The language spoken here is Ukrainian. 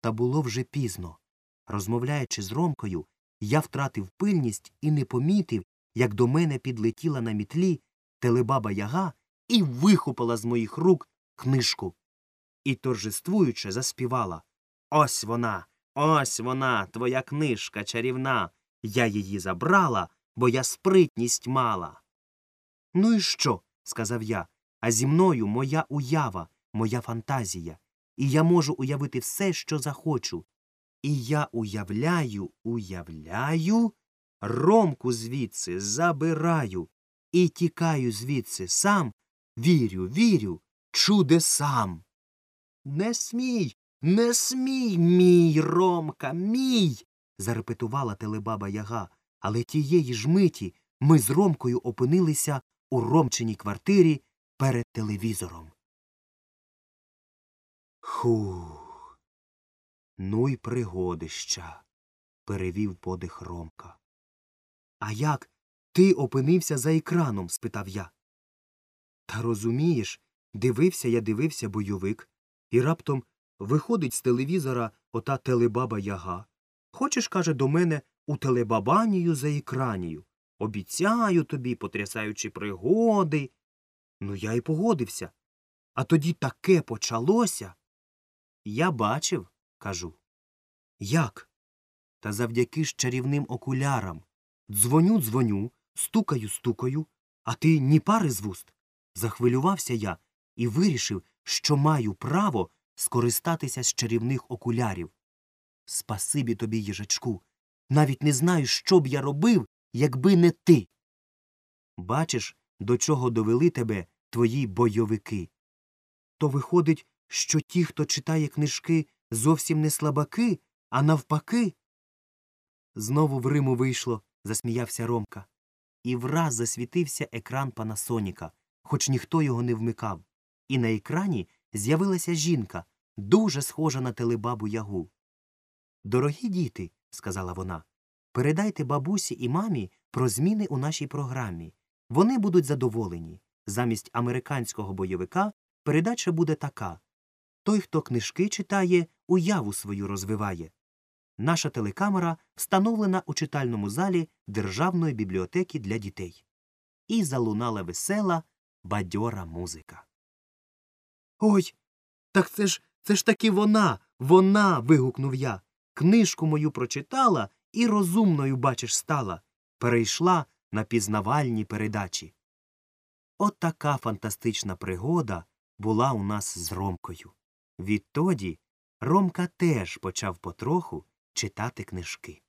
Та було вже пізно. Розмовляючи з Ромкою, я втратив пильність і не помітив, як до мене підлетіла на мітлі телебаба яга і вихопила з моїх рук книжку. І торжествуючи заспівала Ось вона, ось вона, твоя книжка чарівна. Я її забрала, бо я спритність мала. Ну і що? сказав я. А зі мною моя уява, моя фантазія, і я можу уявити все, що захочу. І я уявляю, уявляю, ромку звідси забираю і тікаю звідси сам, вірю, вірю, чудесам. Не смій, не смій, мій Ромка, мій. зарепетувала телебаба яга, але тієї ж миті ми з Ромкою опинилися у Ромчиній квартирі перед телевізором. Хух. Ну й пригодища, перевів подих Ромка. А як ти опинився за екраном? спитав я. Та розумієш, дивився я дивився бойовик, і раптом виходить з телевізора ота телебаба яга. Хочеш, каже, до мене у телебабанію за екранію. Обіцяю тобі, потрясаючи пригоди. Ну, я й погодився. А тоді таке почалося. Я бачив, кажу. Як? Та завдяки ж чарівним окулярам. Дзвоню, дзвоню, стукаю, стукаю, а ти ні пари з вуст. Захвилювався я і вирішив, що маю право скористатися з чарівних окулярів. Спасибі тобі, їжачку. Навіть не знаю, що б я робив, якби не ти. Бачиш, до чого довели тебе твої бойовики. То виходить, що ті, хто читає книжки, зовсім не слабаки, а навпаки. Знову в Риму вийшло, засміявся Ромка. І враз засвітився екран Панасоніка, хоч ніхто його не вмикав. І на екрані з'явилася жінка, дуже схожа на телебабу ягу. Дорогі діти, сказала вона, передайте бабусі і мамі про зміни у нашій програмі. Вони будуть задоволені. Замість американського бойовика передача буде така той, хто книжки читає, уяву свою розвиває. Наша телекамера встановлена у читальному залі Державної бібліотеки для дітей. І залунала весела, бадьора музика. Ой, так це ж це ж таки вона, вона. вигукнув я. Книжку мою прочитала і розумною, бачиш, стала. Перейшла на пізнавальні передачі. От така фантастична пригода була у нас з Ромкою. Відтоді Ромка теж почав потроху читати книжки.